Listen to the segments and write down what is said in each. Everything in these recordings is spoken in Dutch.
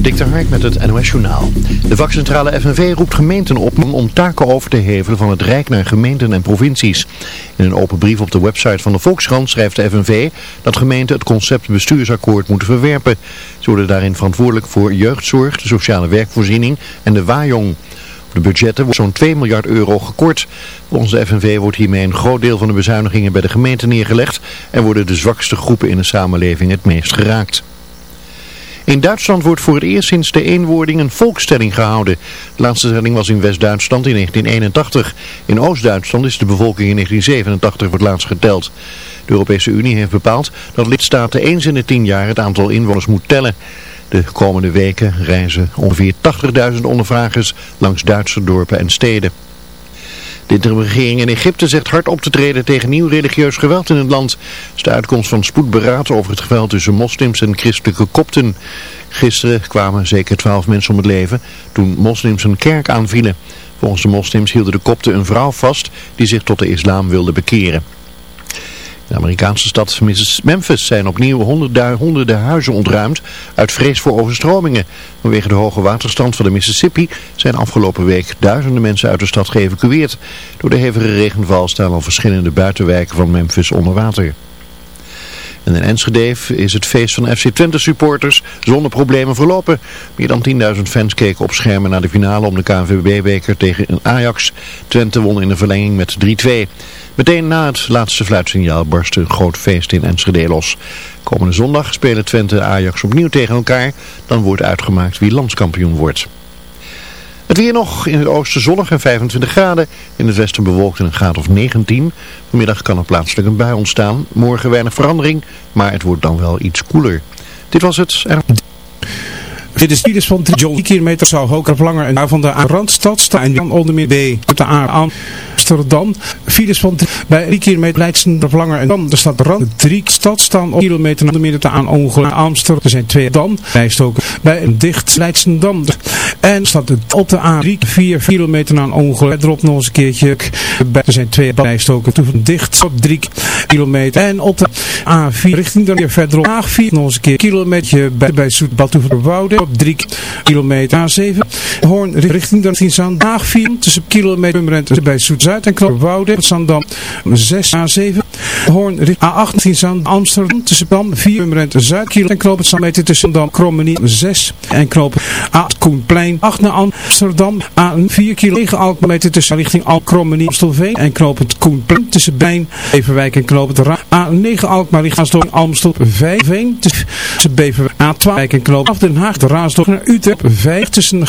Dik Hark met het NOS Journaal. De vakcentrale FNV roept gemeenten op om taken over te hevelen van het Rijk naar gemeenten en provincies. In een open brief op de website van de Volkskrant schrijft de FNV dat gemeenten het concept bestuursakkoord moeten verwerpen. Ze worden daarin verantwoordelijk voor jeugdzorg, de sociale werkvoorziening en de waaijong. Op de budgetten wordt zo'n 2 miljard euro gekort. Volgens de FNV wordt hiermee een groot deel van de bezuinigingen bij de gemeente neergelegd en worden de zwakste groepen in de samenleving het meest geraakt. In Duitsland wordt voor het eerst sinds de eenwording een volkstelling gehouden. De laatste stelling was in West-Duitsland in 1981. In Oost-Duitsland is de bevolking in 1987 voor het laatst geteld. De Europese Unie heeft bepaald dat lidstaten eens in de tien jaar het aantal inwoners moet tellen. De komende weken reizen ongeveer 80.000 ondervragers langs Duitse dorpen en steden. De regering in Egypte zegt hard op te treden tegen nieuw religieus geweld in het land. Het is de uitkomst van spoedberaad over het geweld tussen moslims en christelijke kopten. Gisteren kwamen zeker twaalf mensen om het leven toen moslims een kerk aanvielen. Volgens de moslims hielden de kopten een vrouw vast die zich tot de islam wilde bekeren de Amerikaanse stad Memphis zijn opnieuw honderden huizen ontruimd uit vrees voor overstromingen. Vanwege de hoge waterstand van de Mississippi zijn afgelopen week duizenden mensen uit de stad geëvacueerd. Door de hevige regenval staan al verschillende buitenwijken van Memphis onder water. En in Enschede is het feest van FC Twente supporters zonder problemen verlopen. Meer dan 10.000 fans keken op schermen naar de finale om de KNVB-beker tegen Ajax. Twente won in de verlenging met 3-2. Meteen na het laatste fluitsignaal barst een groot feest in Enschede los. Komende zondag spelen Twente en Ajax opnieuw tegen elkaar. Dan wordt uitgemaakt wie landskampioen wordt. Het weer nog, in het oosten zonnig en 25 graden. In het westen bewolkt en een graad of 19. Vanmiddag kan er plaatselijk een bui ontstaan. Morgen weinig verandering, maar het wordt dan wel iets koeler. Dit was het. Dit is Fides van 3 kilometer zou hoger langer en van de Randstad staan en onder meer B op de A Amsterdam. Files van bij 3 kilometer Leidsen langer en dan de stad Rand. Drie stad staan op kilometer meer de aan ongeluk Amsterdam. Er zijn twee dan bijstoken bij een dicht Leidsendam. En staat het op de A3 4 kilometer na een ongeluk. Erop nog eens een keertje. Er zijn twee bijstoken toe dicht op 3 kilometer. En op de A4 richting weer verderop. A4 nog eens een keer kilometer bij, bij Soetbatoeverwouden op 3 kilometer. A7 Hoorn richting dan Zaan. A4 tussen kilometer bij Soet Zuid en Knoopwouden. Zandam 6 A7. Hoorn A18 Zand Amsterdam tussen Dam 4 Rente Zuid. En Knoop meter tussen Dam Krommenie 6 en Knoop A Koenplein 8 naar Amsterdam. A4 kilo 9 Alkmeter tussen richting Alkrommenie Amstelveen en Knoop het Koenplein tussen Bijn Beverwijk en Knoop het Ra A9 Alkmaar richting Amstel 5 Veen tussen Beverwijk A12 en Knoop af Den Haag de Raasdorp naar Utrecht 5 tussen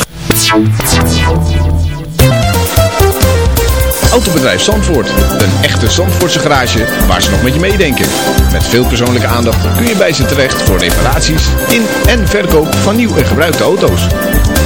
Autobedrijf Zandvoort. Een echte Zandvoortse garage waar ze nog met je meedenken. Met veel persoonlijke aandacht kun je bij ze terecht voor reparaties in en verkoop van nieuw en gebruikte auto's.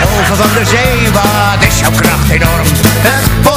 Golven van de zee, wat is jouw kracht enorm.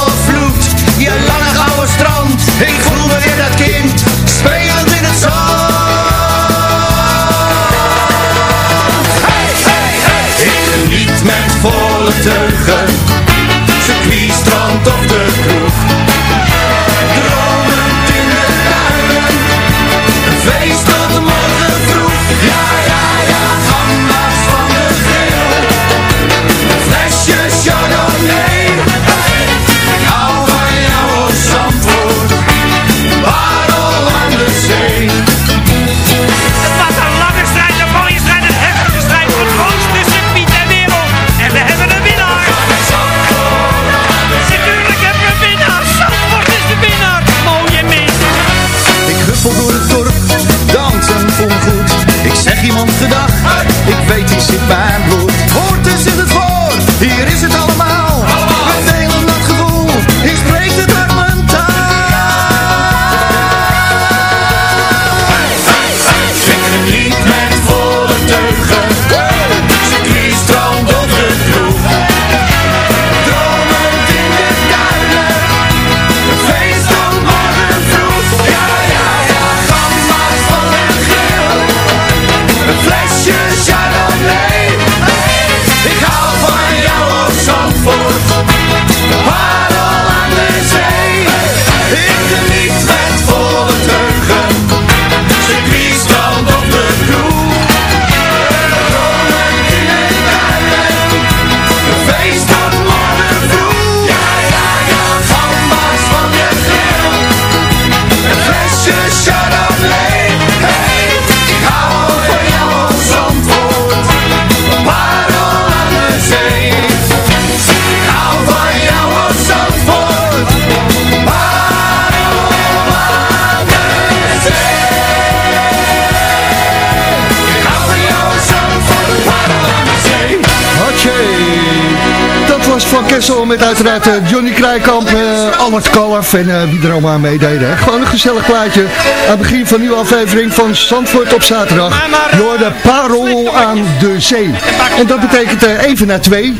Met uiteraard eh, Johnny Krijkamp, eh Albert Kalf en eh, wie er allemaal meededen. Gewoon een gezellig plaatje aan het begin van een nieuwe aflevering van Zandvoort op zaterdag. Door de Parel aan de Zee. En dat betekent even na twee.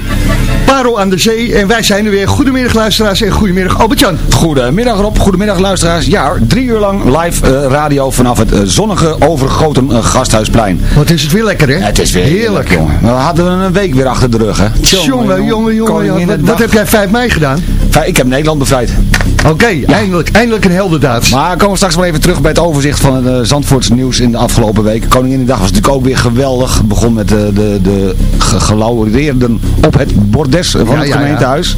Parel aan de Zee en wij zijn er weer. Goedemiddag luisteraars en goedemiddag Albert-Jan. Goedemiddag Rob, goedemiddag luisteraars. Ja, drie uur lang live eh, radio vanaf het eh, zonnige overgoten eh, Gasthuisplein. Wat is het weer lekker hè? Het is weer Heerlijk. jongen. We hadden een week weer achter de rug hè. Jongen, jongen, jongen. Wat, Koninginnedag. wat heb jij 5 mei gedaan? Ik heb Nederland bevrijd. Oké, eindelijk, eindelijk een heldendaad. Maar komen we straks wel even terug bij het overzicht van het uh, Zandvoorts nieuws in de afgelopen week. Koninginnedag was natuurlijk ook weer geweldig. Begon met de, de, de ge- gelaureerden op het bordes van Ja, het ja, gemeentehuis.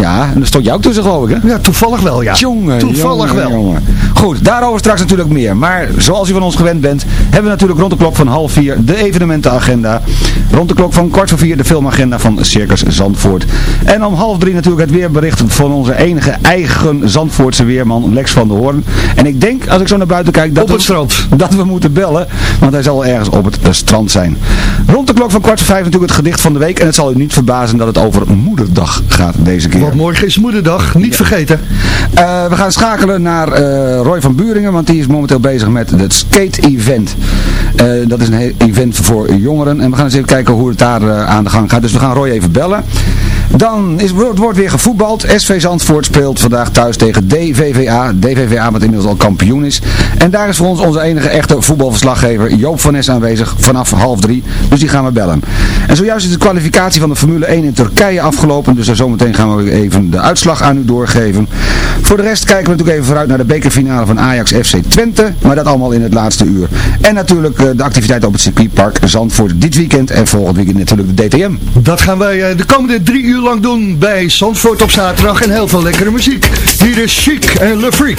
Ja. en daar stond jij ook tussen geloof ik hè? Ja, toevallig wel ja. Jongen, Toevallig jongen, wel. jongen. Goed, daarover straks natuurlijk meer. Maar zoals u van ons gewend bent, hebben we natuurlijk rond de klok van half vier de evenementenagenda. Rond de klok van kwart voor vier de filmagenda van Circus Zandvoort. En om half drie natuurlijk het weerbericht van onze enige eigen Zandvoortse weerman Lex van der Hoorn. En ik denk, als ik zo naar buiten kijk, dat, Op het we, strand. dat we moeten bellen. Want hij zal ergens op het eh, strand zijn. Rond de klok van kwart voor vijf natuurlijk het gedicht van de week. En het zal u niet verbazen dat het over Moederdag gaat deze keer. Want morgen is moederdag, niet vergeten. Eh, we gaan schakelen naar eh, Roy van Buringen, want die is momenteel bezig met het skate-event. Dat is een event voor jongeren. En we gaan eens even kijken hoe het daar aan de gang gaat. Dus we gaan Roy even bellen. Dan is, wordt weer gevoetbald. SV Zandvoort speelt vandaag thuis tegen DVVA. DVVA wat inmiddels al kampioen is. En daar is voor ons onze enige echte voetbalverslaggever Joop van Nes aanwezig vanaf half drie. Dus die gaan we bellen. En zojuist is de kwalificatie van de Formule 1 in Turkije afgelopen. Dus daar zometeen gaan we even de uitslag aan u doorgeven. Voor de rest kijken we natuurlijk even vooruit naar de bekerfinale van Ajax FC Twente. Maar dat allemaal in het laatste uur. En natuurlijk eh, de activiteiten op het circuitpark Zandvoort dit weekend. En volgend weekend natuurlijk de DTM. Dat gaan wij eh, de komende drie uur lang doen bij Zandvoort op zaterdag. En heel veel lekkere muziek. Hier is Chic en Le Freak.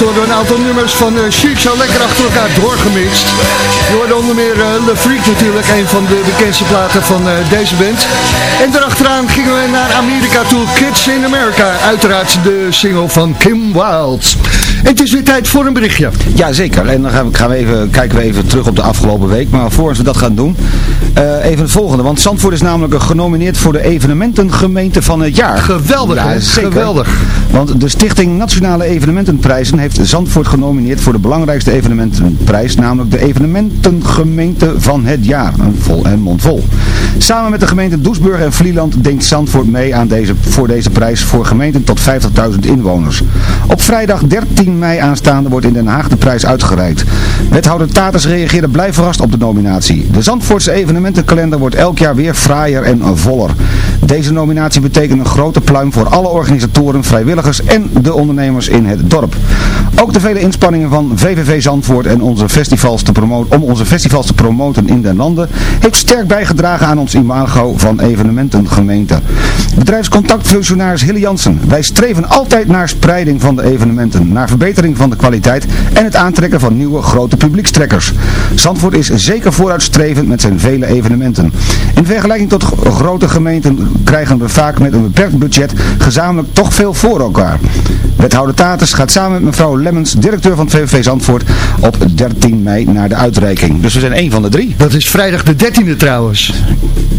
Worden een aantal nummers van uh, Chic zo lekker achter elkaar doorgemixt. Je hoorde onder meer uh, Le Freak natuurlijk, een van de bekendste platen van uh, deze band. En daarachteraan gingen we naar Amerika toe, Kids in America. Uiteraard de single van Kim Wilde. En het is weer tijd voor een berichtje. Ja, zeker. En dan gaan we, gaan we even, kijken we even terug op de afgelopen week. Maar voor we dat gaan doen, uh, even het volgende. Want Zandvoort is namelijk genomineerd voor de evenementengemeente van het jaar. Geweldig, ja, zeker. geweldig. Want de Stichting Nationale Evenementenprijzen heeft Zandvoort genomineerd voor de belangrijkste evenementenprijs. Namelijk de evenementengemeente van het jaar. Vol en mondvol. Samen met de gemeenten Doesburg en Vlieland denkt Zandvoort mee aan deze, voor deze prijs voor gemeenten tot 50.000 inwoners. Op vrijdag 13 mei aanstaande wordt in Den Haag de prijs uitgereikt. Wethouder Taters reageerde blij verrast op de nominatie. De Zandvoortse evenementenkalender wordt elk jaar weer fraaier en voller. Deze nominatie betekent een grote pluim voor alle organisatoren, vrijwilligers en de ondernemers in het dorp. Ook de vele inspanningen van VVV Zandvoort en onze festivals te promoten, om onze festivals te promoten in den landen heeft sterk bijgedragen aan ons imago van evenementengemeente. Bedrijfscontactfunctionaris Hille Jansen. Wij streven altijd naar spreiding van de evenementen, naar verbetering van de kwaliteit en het aantrekken van nieuwe grote publiekstrekkers. Zandvoort is zeker vooruitstrevend met zijn vele evenementen. In vergelijking tot grote gemeenten krijgen we vaak met een beperkt budget gezamenlijk toch veel voor elkaar. Wethouder Taters gaat samen met mevrouw Lemmens, directeur van het VVV Zandvoort, op 13 mei naar de uitreiking. Dus we zijn één van de drie. Dat is vrijdag de 13e trouwens.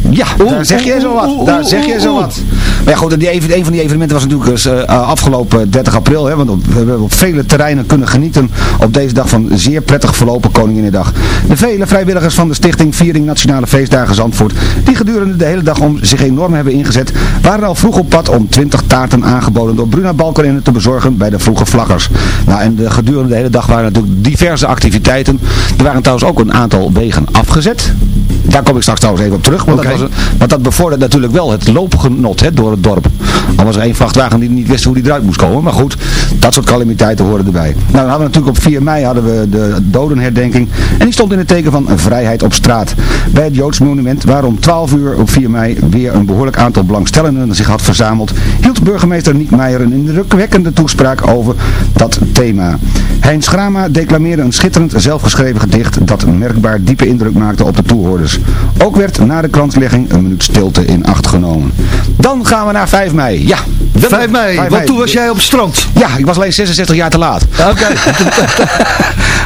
Ja, daar zeg je zo wat. Daar zeg je zo wat. Maar ja goed, die even, een van die evenementen was natuurlijk dus, eh, afgelopen 30 april. Hè, want op- we hebben op vele terreinen kunnen genieten op deze dag van zeer prettig verlopen Koninginnedag. De vele vrijwilligers van de stichting Viering Nationale Feestdagen Zandvoort, die gedurende de hele dag om zich enorm hebben ingezet, waren al vroeg op pad om 20 taarten aangeboden door Bruna Balkenende te bezorgen bij de vroege vlaggers. Nou, en de, gedurende de hele dag waren natuurlijk diverse activiteiten. Er waren trouwens ook een aantal wegen afgezet. Daar kom ik straks trouwens even op terug. Want, dat, was want dat bevordert natuurlijk wel het loopgenot hè, door het dorp. Al was er één vrachtwagen die niet wist hoe die eruit moest komen. Maar goed, dat soort calamiteiten horen erbij. Nou, dan hadden we natuurlijk op 4 mei hadden we de dodenherdenking. En die stond in het teken van vrijheid op straat. Bij het Joods monument, waar om 12 uur op 4 mei weer een behoorlijk aantal belangstellenden zich had verzameld, hield burgemeester Niek Meijer een indrukwekkende toespraak over dat thema. Heinz Grama declameerde een schitterend zelfgeschreven gedicht dat merkbaar diepe indruk maakte op de toehoorders. Ook werd na de kranslegging een minuut stilte in acht genomen. Dan gaan we naar 5 mei. Ja, 5 mei, 5 want toen was jij op het strand. Ja, ik was alleen 66 jaar te laat. Oké.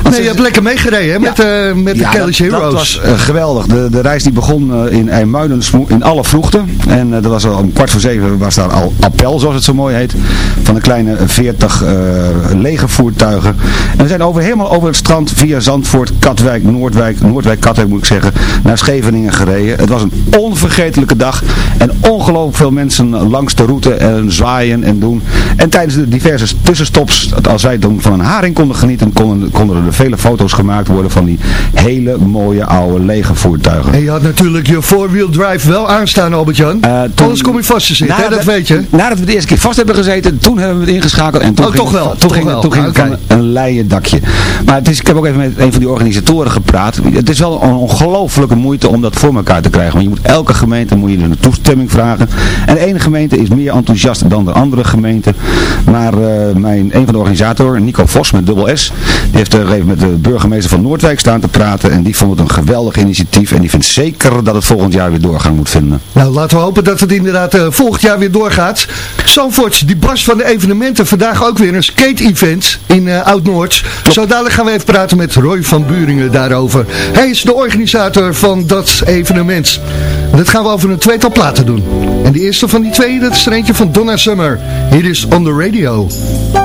nee, je hebt lekker meegereden hè, met, eh, met de Ja, Kelly's dat, dat Heroes. was eh, geweldig. De, de reis die begon eh, in IJmuiden smo- in alle vroegte. En dat was al om kwart voor zeven was daar al appel, zoals het zo mooi heet. Van een kleine 40 eh legervoertuigen. En we zijn over, helemaal over het strand via Zandvoort, Katwijk, Noordwijk, Noordwijk, Katwijk moet ik zeggen, naar Scheveningen gereden. Het was een onvergetelijke dag. En ongelooflijk veel mensen langs de route en zwaaien en doen. En tijdens de diverse tussenstops, als wij dan van een haring konden genieten, konden, konden er vele foto's gemaakt worden van die hele mooie oude legervoertuigen. En je had natuurlijk je four-wheel drive wel aanstaan, Albert-Jan. Eh, toen- Anders kom je vast te zitten, hè, dat Nadat- weet je. Nadat we de eerste keer vast hebben gezeten, toen hebben we het ingeschakeld. En toen Oh, ging toch wel, Toen toch ging, wel. toen ging Ah, een leien dakje. Maar het is, ik heb ook even met een van die organisatoren gepraat. Het is wel een ongelofelijke moeite om dat voor elkaar te krijgen. Want je moet elke gemeente moet je een toestemming vragen. En de ene gemeente is meer enthousiast dan de andere gemeente. Maar eh, mijn, een van de organisatoren, Nico Vos met dubbel S, die heeft er even met de burgemeester van Noordwijk staan te praten. En die vond het een geweldig initiatief. En die vindt zeker dat het volgend jaar weer doorgang moet vinden. Nou, laten we hopen dat het inderdaad eh, volgend jaar weer doorgaat. Zandvoort, die bas van de evenementen. Vandaag ook weer een skate-event in eh, Oud-Noord. Zo dadelijk gaan we even praten met Roy van Buringen daarover. Hij is de organisator van dat evenement. Dat gaan we over een tweetal platen doen. En de eerste van die twee, dat is er eentje van Donna Summer. Hier is On The Radio.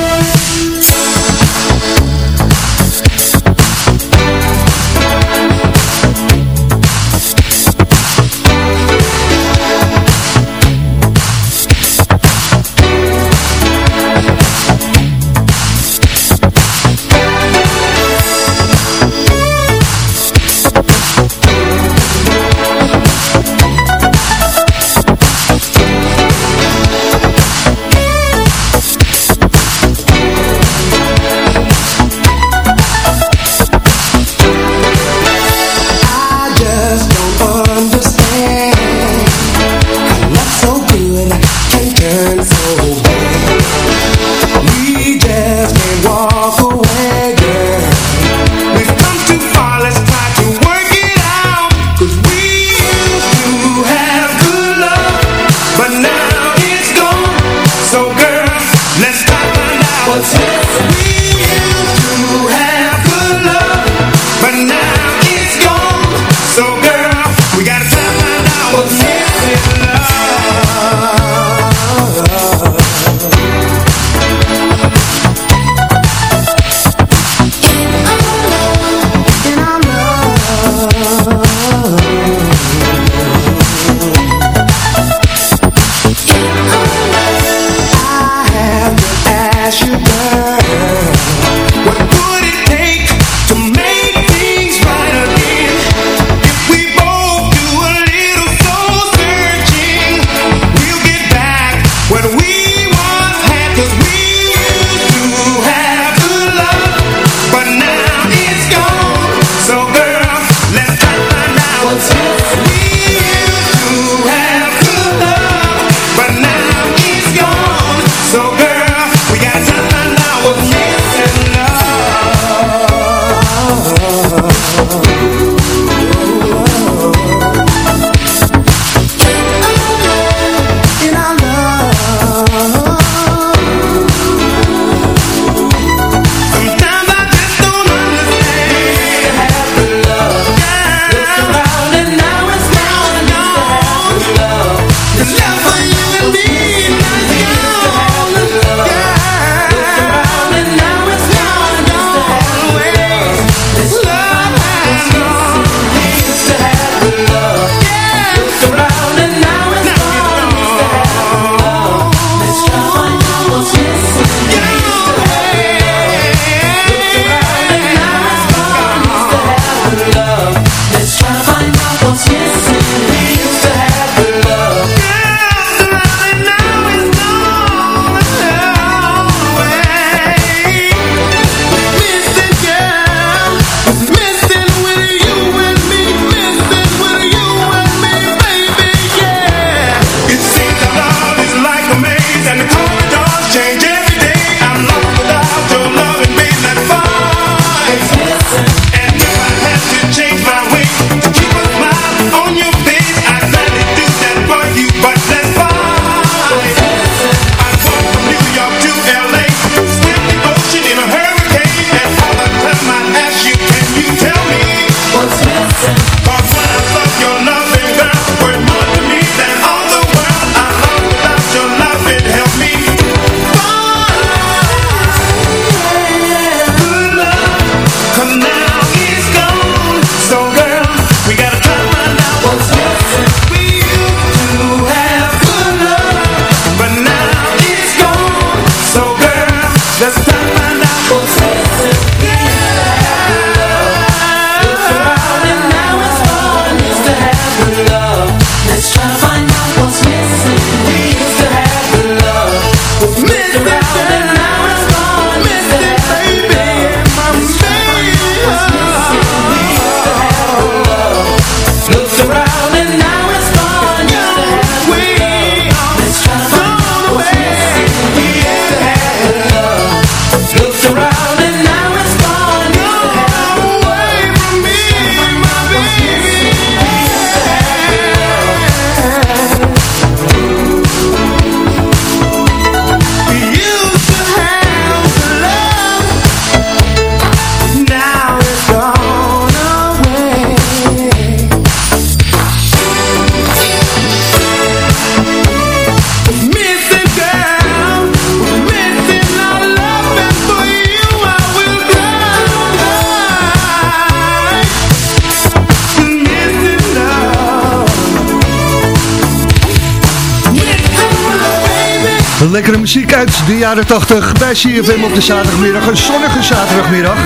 Uit de jaren 80 bij CFM op de zaterdagmiddag. Een zonnige zaterdagmiddag.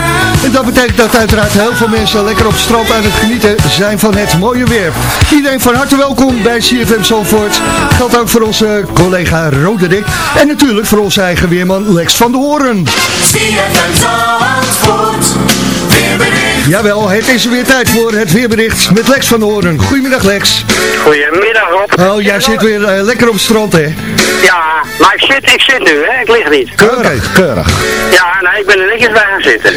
En dat betekent dat uiteraard heel veel mensen lekker op het strand aan het genieten zijn van het mooie weer. Iedereen van harte welkom bij CFM Zandvoort. Geldt ook voor onze collega Roderick. En natuurlijk voor onze eigen weerman Lex van de Hoorn. Jawel, het is weer tijd voor het weerbericht met Lex van de Hoorn. Goedemiddag Lex. Goedemiddag Rob. Oh, jij zit weer eh, lekker op het strand hè? Ja, maar ik zit, ik zit nu, hè. Ik lig niet. Keurig, keurig. Ja, nee, ik ben er netjes bij gaan zitten.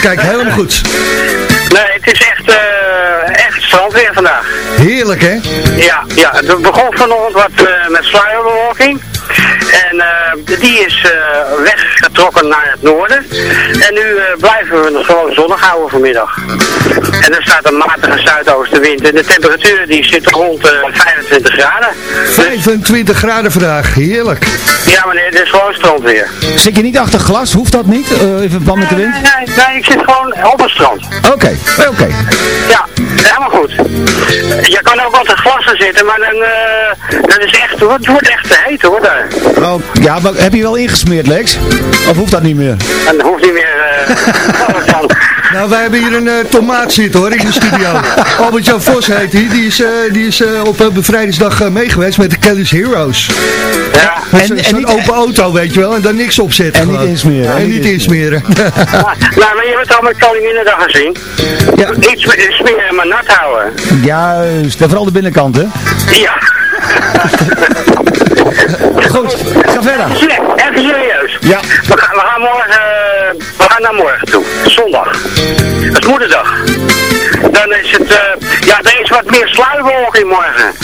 Kijk, helemaal goed. Nee, het is echt, eh echt strandweer vandaag. Heerlijk hè? Ja, ja, het begon vanochtend wat eh, met sluierbewolking. En eh, die is eh, weggetrokken naar het noorden. En nu eh, blijven we nog gewoon zonnig houden vanmiddag. En er staat een matige zuidoostenwind. En de temperatuur die zit rond eh 25 graden. 25 graden vandaag, heerlijk. Ja meneer, dit is gewoon strandweer. Zit je niet achter glas? Hoeft dat niet? Eh, even verband met de wind? Nee, nee, nee, ik zit gewoon op het strand. Oké, oké. Ja, helemaal goed. Je kan ook altijd glassen zitten, maar dan, eh dat is echt, het wordt echt te heet hoor daar. Oh, ja, maar heb je wel ingesmeerd, Lex? Of hoeft dat niet meer? En dat hoeft niet meer eh van. Nou, wij hebben hier een eh, tomaat zitten hoor, in de studio. Albert-Jan Vos heet hij, die is, eh, die is eh, op uh, bevrijdingsdag eh, meegeweest met de Kelly's Heroes. Ja. Zo- Zo'n open auto, weet je wel, en daar niks op zetten. En niet insmeren, En en niet insmeren. Nou, maar je hebt het al met Koninginnedag gezien. Ja. Iets smeren, maar nat houden. Juist, en vooral de binnenkant, hè? Ja. Goed, ga verder. Slecht, even serieus. Ja. We gaan, we gaan morgen, eh, we gaan naar morgen toe. Zondag. Dat is moederdag. Dan is het, eh, ja, er is wat meer sluierbewolking morgen.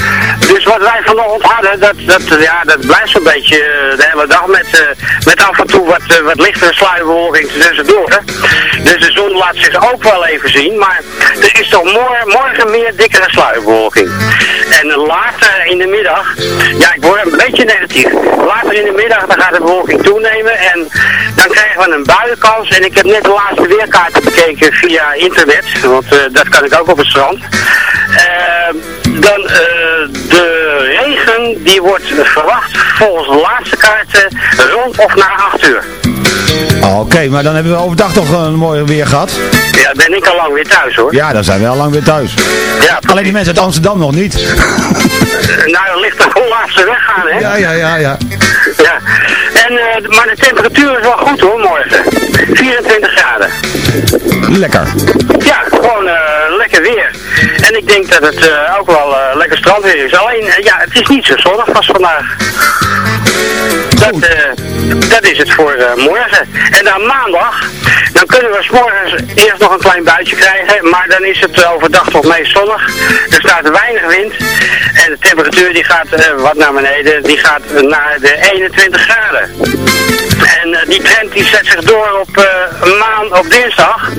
Dus wat wij vanochtend hadden, dat, dat, ja, dat blijft zo'n beetje eh, de hele dag met, met af en toe wat, wat lichtere sluierbewolking tussendoor. Hè. Dus laat zich ook wel even zien, maar er is toch mor- morgen meer dikkere sluierbewolking. En later in de middag, ja, ik word een beetje negatief. Later in de middag dan gaat de bewolking toenemen en dan krijgen we een buienkans. En ik heb net de laatste weerkaarten bekeken via internet, want eh, dat kan ik ook op het strand. Eh, dan eh, de regen die wordt verwacht volgens de laatste kaarten rond of na 8 uur. Oh, Oké, maar dan hebben we overdag toch een mooi weer gehad. Ja, ben ik al lang weer thuis hoor. Ja, dan zijn we al lang weer thuis. Ja, Alleen die mensen uit Amsterdam nog niet. nou, dan ligt er gewoon laatste weggaan hè. ja, ja, ja, ja. Ja. En, eh, maar de temperatuur is wel goed hoor, morgen. 24 graden. Lekker. Ja, gewoon eh, lekker weer. En ik denk dat het eh, ook wel eh, lekker strandweer is. Alleen, eh, ja, het is niet zo zonnig als vandaag. Dat, eh, dat is het voor morgen. En dan maandag, dan kunnen we 's morgens eerst nog een klein buitje krijgen. Maar dan is het overdag toch meest zonnig. Er staat weinig wind. En de temperatuur die gaat wat naar beneden. Die gaat naar de 21 graden. En die trend die zet zich door op maand, op dinsdag.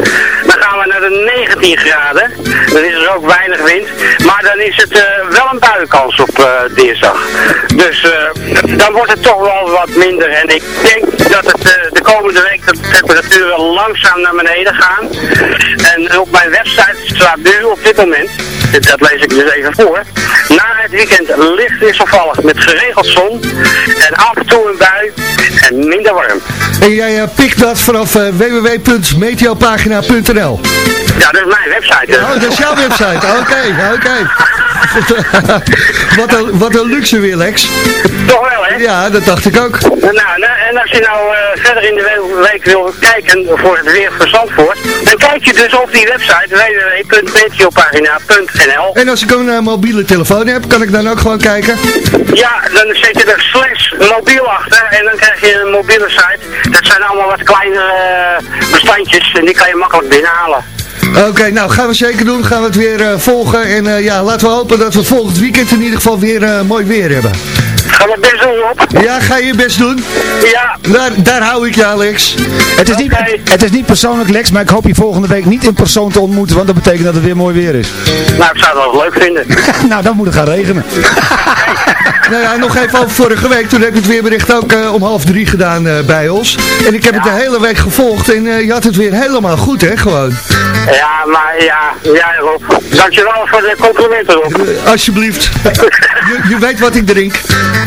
Dan gaan we naar de 19 graden. Dan is er ook weinig wind. Maar dan is het eh, wel een buienkans op eh, dinsdag. Dus eh, dan wordt het toch wel wat minder. En ik denk dat het de komende week de temperaturen langzaam naar beneden gaan. En op mijn website staat nu op dit moment, dat lees ik dus even voor. Na het weekend licht wisselvallig met geregeld zon. En af en toe een bui en minder warm. En jij pikt dat vanaf www.meteopagina.nl Ja, dat is mijn website. Oh, dat is jouw website. Oké, oké. wat, een, wat een luxe weer, Lex. Toch wel, hè? Ja, dat dacht ik ook. Nou, nou, en als je nou eh, verder in de we- week wil kijken voor het weer van Zandvoort, dan kijk je dus op die website www.meteopagina.nl En als ik een eh, mobiele telefoon heb, kan ik dan ook gewoon kijken? Ja, dan zet je er slash mobiel achter en dan krijg je een mobiele site. Dat zijn allemaal wat kleinere eh, bestandjes en die kan je makkelijk binnenhalen. Oké, nou gaan we zeker doen. Gaan we het weer eh, volgen. En eh, ja, laten we hopen dat we volgend weekend in ieder geval weer eh, mooi weer hebben ga mijn best doen, Rob. Ja, ga je best doen. Ja. Daar, daar hou ik je, Alex. Het is, niet, het is niet persoonlijk, Lex, maar ik hoop je volgende week niet in persoon te ontmoeten, want dat betekent dat het weer mooi weer is. Nou, ik zou het wel leuk vinden. nou, dan moet het gaan regenen. nou ja, nog even over vorige week. Toen heb ik het weerbericht ook eh, om half drie gedaan eh, bij ons. En ik heb het de hele week gevolgd en uh, je had het weer helemaal goed, hè, gewoon. Ja, maar ja, ja Rob. Dankjewel voor de complimenten, Rob. alsjeblieft. je, je weet wat ik drink.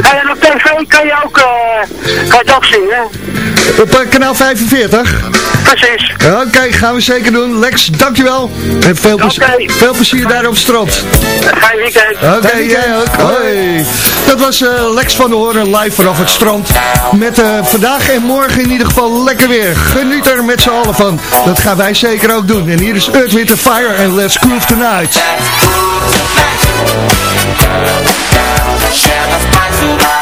En op tv kan je ook, uh, kan je ook zingen. Op uh, kanaal 45? Precies. Oké, gaan we zeker doen. Lex, dankjewel. En veel, plezier, veel plezier daar op het strand. Ga weekend. Oké, jij ook. Hoi. Dat was eh, Lex van de Hoorn live vanaf het strand. Met vandaag en morgen in ieder geval lekker weer. Geniet er met z'n allen van. Dat gaan wij zeker ook doen. En hier is Earth, Fire en Let's Groove Tonight. Subaru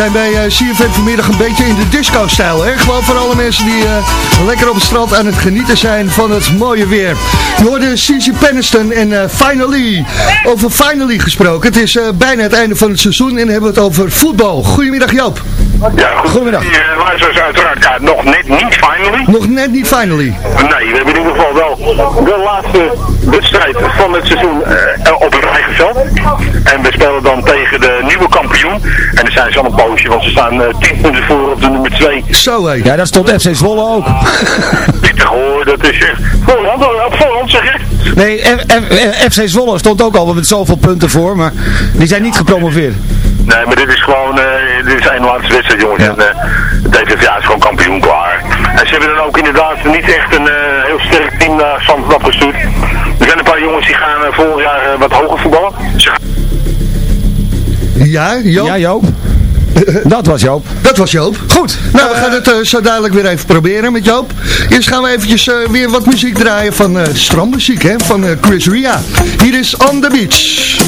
Zijn bij uh, CFM vanmiddag een beetje in de disco-stijl. Gewoon voor alle mensen die eh, lekker op het strand aan het genieten zijn van het mooie weer. Je hoorde Cici Penniston en eh, Finally. Over Finally gesproken. Het is bijna het einde van het seizoen en hebben we het over voetbal. Goedemiddag Joop. Ja, goed. Goedemiddag. Die uh, luisteraars uiteraard ja, nog net niet finally. Nog net niet Finally. Nee, we hebben in ieder geval wel de laatste wedstrijd van het seizoen uh, eigen veld. En we spelen dan tegen de nieuwe kampioen. En daar zijn ze al een poosje, want ze staan uh, 10 punten voor op de nummer 2. Zo hé. Ja, dat stond FC Zwolle ook. Pittig hoor, dat is echt voorhand, op voorhand zeg ik. Nee, F F FC Zwolle stond ook al met zoveel punten voor, maar die zijn niet gepromoveerd. Nee, maar dit is gewoon, uh, dit is een laatste wedstrijd jongens. Ja. En uh, DVVA is gewoon kampioen klaar. En ze hebben dan ook inderdaad niet echt een uh, heel sterk team naar Zandvoort opgestuurd. Paar jongens die gaan uh, volgend jaar uh, wat hoger voetballen. Ja, Joop? Ja, Joop. Dat was Joop. Dat was Joop. Goed. Nou, we gaan het uh, zo dadelijk weer even proberen met Joop. Eerst gaan we eventjes uh, weer wat muziek draaien van uh, strandmuziek, hè, van Chris Ria. Hier is On The Beach.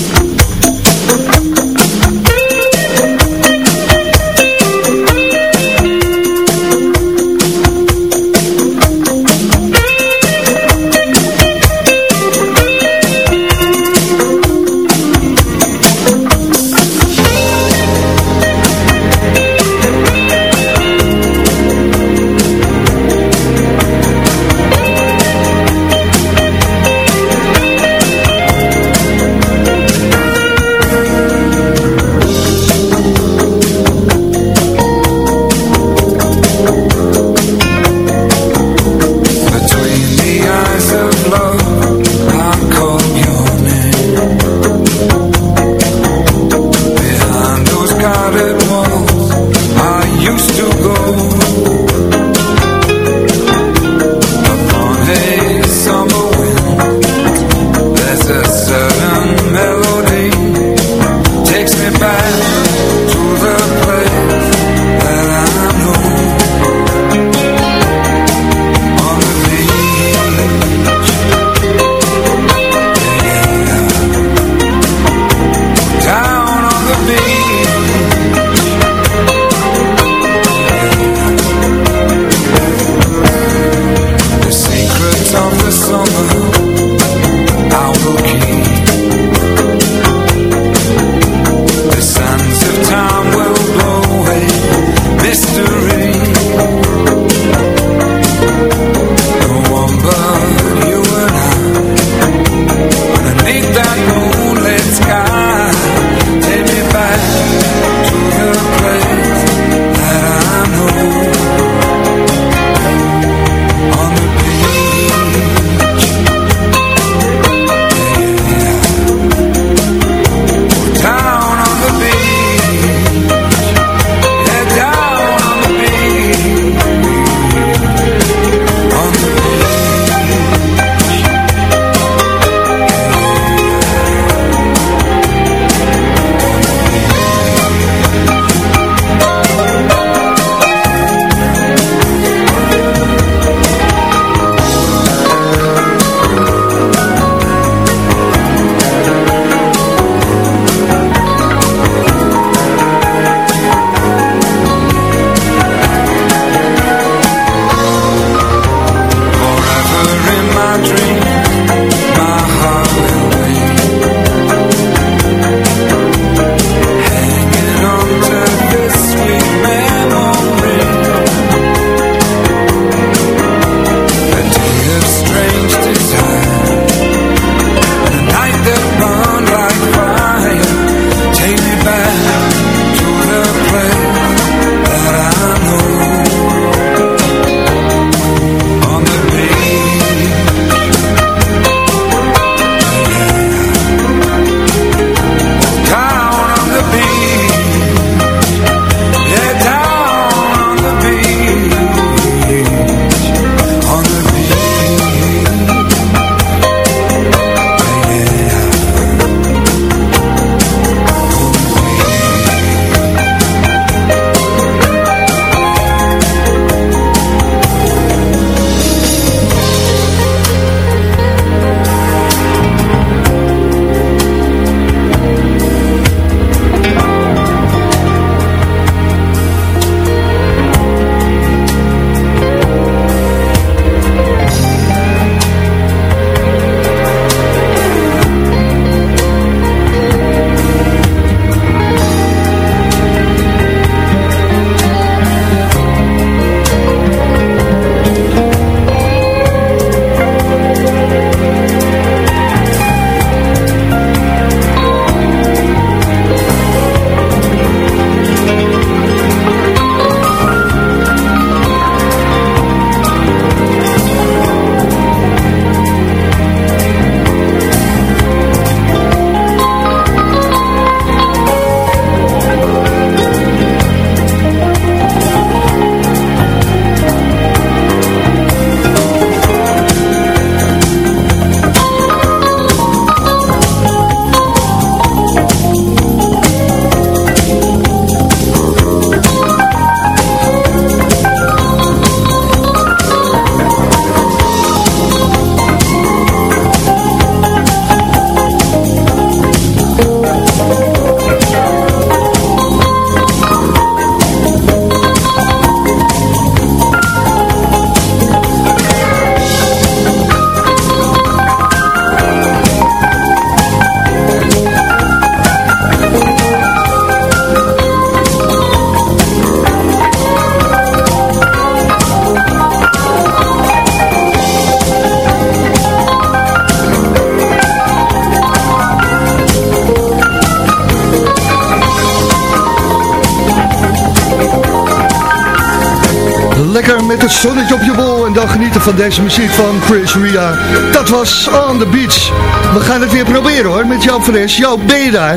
Met het zonnetje op je bol en dan genieten van deze muziek van Chris Ria. Dat was On The Beach. We gaan het weer proberen hoor, met Joop van Es. Joop, ben je daar?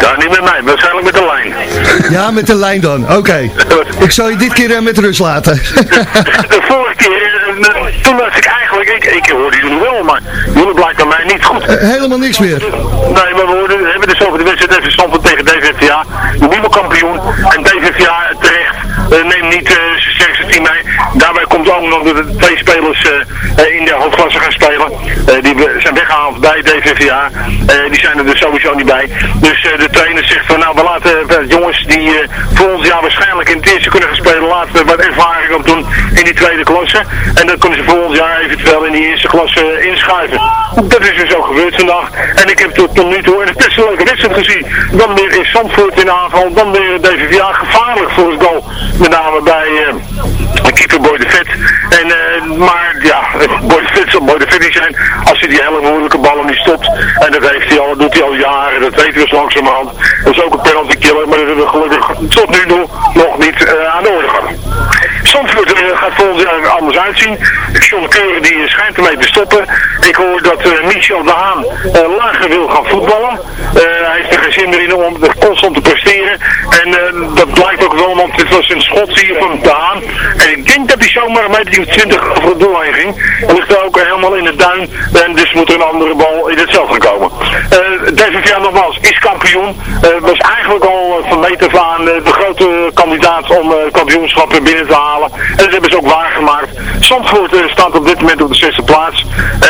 Ja, niet met mij, waarschijnlijk met de lijn. Ja, met de lijn dan. Oké. Ik zal je dit keer eh, met rust laten. De vorige keer, eh, toen was ik eigenlijk, ik, ik hoorde jullie wel, maar jullie blijken mij niet goed. Eh, Helemaal niks meer. Nee, maar we, hoorden, we hebben dus over de wedstrijd even stand tegen DVVA. De nieuwe kampioen. En DVVA terecht eh, neemt niet eh, Daarbij komt ook nog dat twee spelers eh, eh, in de hoofdklasse gaan spelen. Eh, die zijn weggehaald bij DVVA. Die zijn er dus sowieso niet bij. Dus de trainer zegt van nou we laten jongens die voor ons jaar waarschijnlijk in het eerste kunnen gaan spelen. Laten we wat ervaring op doen in die tweede klasse. En dan kunnen ze ons jaar eventueel in die eerste klasse inschuiven. Dat is dus ook gebeurd vandaag. En ik heb tot, tot nu toe een best een leuke wedstrijd gezien. Dan weer in Zandvoort in aanval. Dan weer DVVA gevaarlijk voor het goal. Met name bij keeper Boy de. En, eh, maar ja, Boy de Vet zal Boy de Vet niet zijn als hij die hele moeilijke ballen niet stopt. En dat heeft hij al, dat doet hij al jaren. Dat weten we zo langzamerhand. Dat is ook een penalty killer. Maar dat hebben we gelukkig tot nu nog niet eh, aan de orde gehad. Zandvoort eh, gaat volgend John die schijnt ermee te stoppen. Ik hoor dat eh, Michel de Haan eh, lager wil gaan voetballen. Eh, hij heeft er geen zin meer in om constant te presteren. En dat blijkt ook wel, want dit was een schot hier van de Haan. En ik denk dat hij zomaar een meter of 20 over het doel ging. Hij ligt ook helemaal in het duin. En dus moet er een andere bal in het gaan komen. Uh, DVVA nogmaals is kampioen. Eh, was eigenlijk al eh, van meet af eh, de grote kandidaat om kampioenschappen binnen te halen. En dat hebben ze ook waargemaakt. Zandvoort staat op dit moment op de zesde plaats.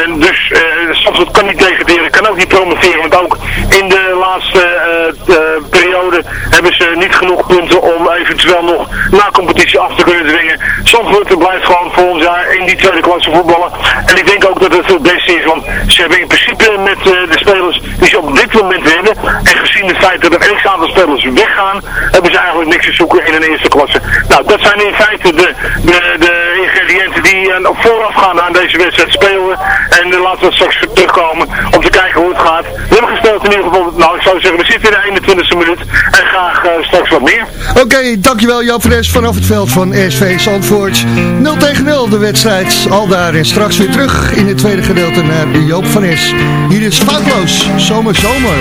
En dus Zandvoort kan niet degraderen, kan ook niet promoveren. Want ook in de laatste eh, eh, periode hebben ze niet genoeg punten om eventueel nog na competitie af te kunnen dwingen. Zandvoort blijft gewoon volgend jaar in die tweede klasse voetballen. En ik denk ook dat het het beste is, want ze hebben in principe met eh, de spelers die ze op dit moment hebben, en gezien het feit dat er een aantal spelers weggaan, hebben ze eigenlijk niks te zoeken in een eerste klasse. Nou, dat zijn in feite de, de, de ingrediënten die uh, voorafgaan aan deze wedstrijd spelen. En uh, laten we straks terugkomen om te kijken hoe het gaat. We hebben in ieder geval, nou ik zou zeggen, we zitten in de 21ste minuut en graag uh, straks wat meer. Oké, dankjewel Joop Fres vanaf het veld van SV Zandvoort. 0 tegen 0 de wedstrijd. Al daar en straks weer terug in het tweede gedeelte naar Joop van Es. Hier is Foutloos, Zomer Zomer.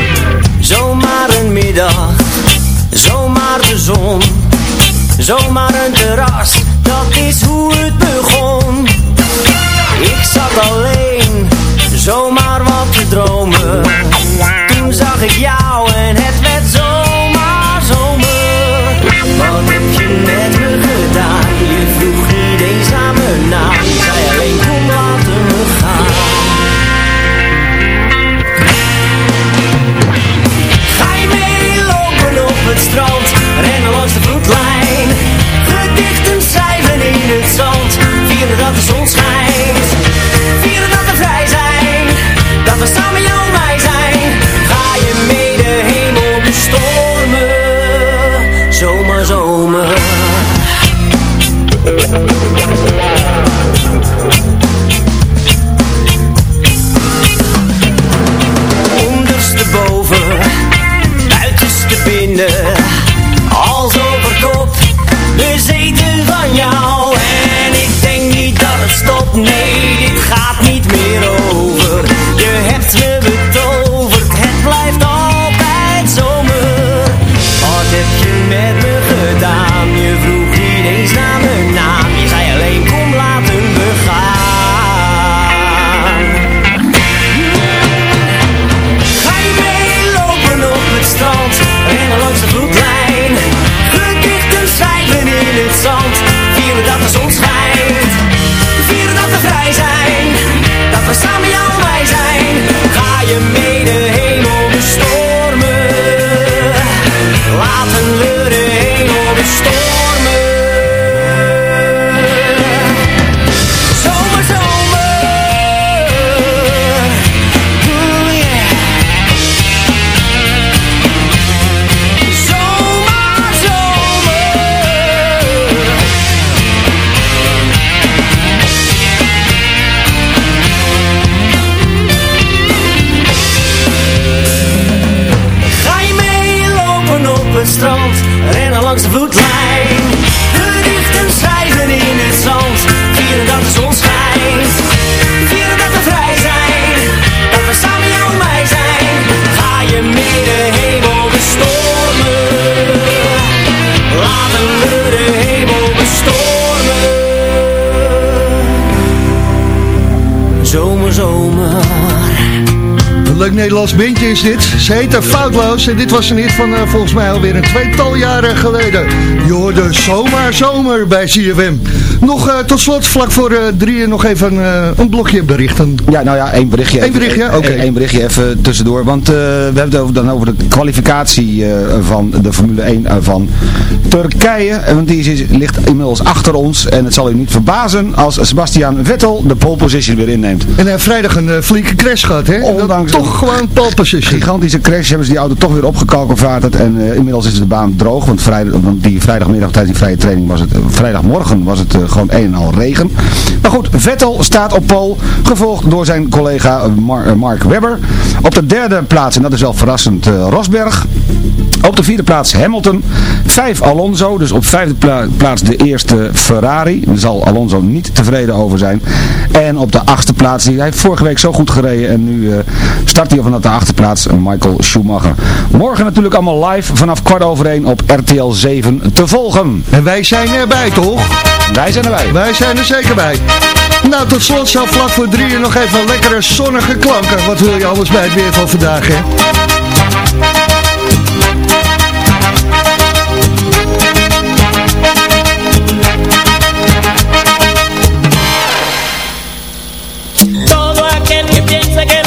Zomaar een middag, zomaar de zon, zomaar een terras, dat is hoe het begon. Ik zat alleen, zomaar zag ik jou en looks of a Nederlands bandje is dit. Ze heette Foutloos en dit was een hit van eh, volgens mij alweer een tweetal jaren geleden. Je hoorde Zomaar Zomer bij CFM. Nog eh, tot slot, vlak voor eh, drieën, nog even eh, een blokje berichten. Ja, nou ja, één berichtje. Eén berichtje? Oké. één berichtje even tussendoor. Want we hebben het over, dan over de kwalificatie van de Formule 1 eh, van Turkije. Want die is, ligt inmiddels achter ons. En het zal u niet verbazen als Sebastian Vettel de pole position weer inneemt. En hij heeft vrijdag een flinke crash gehad, hè? Ondanks toch gewoon pole position. gigantische crash hebben ze die auto toch weer opgekalkenvaarterd. En eh, inmiddels is de baan droog. Want, want die vrijdagmiddag tijdens die vrije training was het, eh, vrijdagmorgen was het eh, gewoon een en al regen. Maar goed, Vettel staat op pole. Gevolgd door zijn collega Mar- Mark Webber. Op de derde plaats, en dat is wel verrassend, Rosberg. Op de vierde plaats Hamilton. Vijf Alonso, dus op vijfde pla- plaats de eerste Ferrari. Daar zal Alonso niet tevreden over zijn. En op de achtste plaats, die- hij heeft vorige week zo goed gereden. En nu start hij vanaf de achtste plaats Michael Schumacher. Morgen natuurlijk allemaal live vanaf kwart over één op RTL 7 te volgen. En wij zijn erbij, toch? Wij zijn erbij. Wij zijn er zeker bij. Nou, tot slot zo vlak voor drieën nog even lekkere zonnige klanken. Wat wil je anders bij het weer van vandaag, hè? Todo aquel que piense que